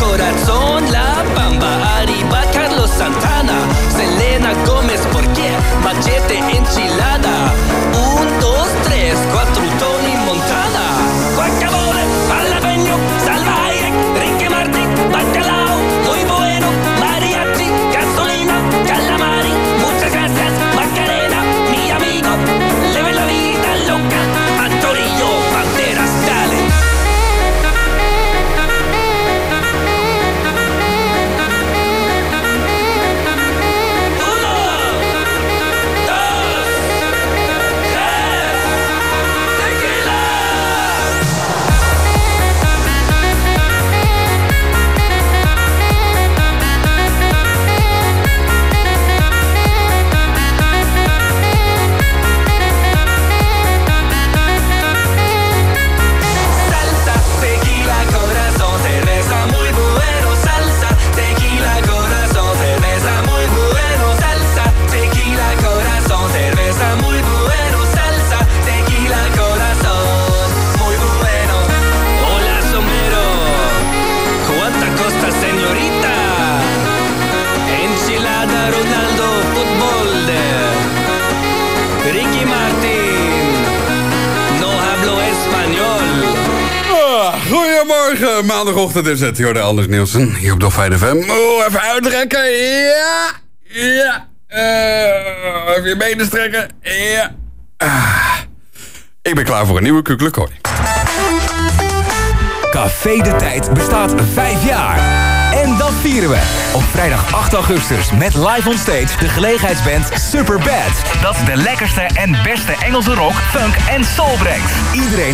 corazón, la bamba, arriba Carlos Santana, Ronaldo, fútbol. Ricky Martin. No hablo español. Ah, goedemorgen, maandagochtend is het. Jorde Anders Nielsen, hier op Dolfijn FM. Oh, even uitrekken, ja, ja. Eh, even je benen strekken, ja. Ah, ik ben klaar voor een nieuwe Kuklekooi. Café de Tijd bestaat vijf jaar. Vieren we. Op vrijdag 8 augustus met live on stage de gelegenheidsband Superbad. Dat de lekkerste en beste Engelse rock, funk en soul brengt. Iedereen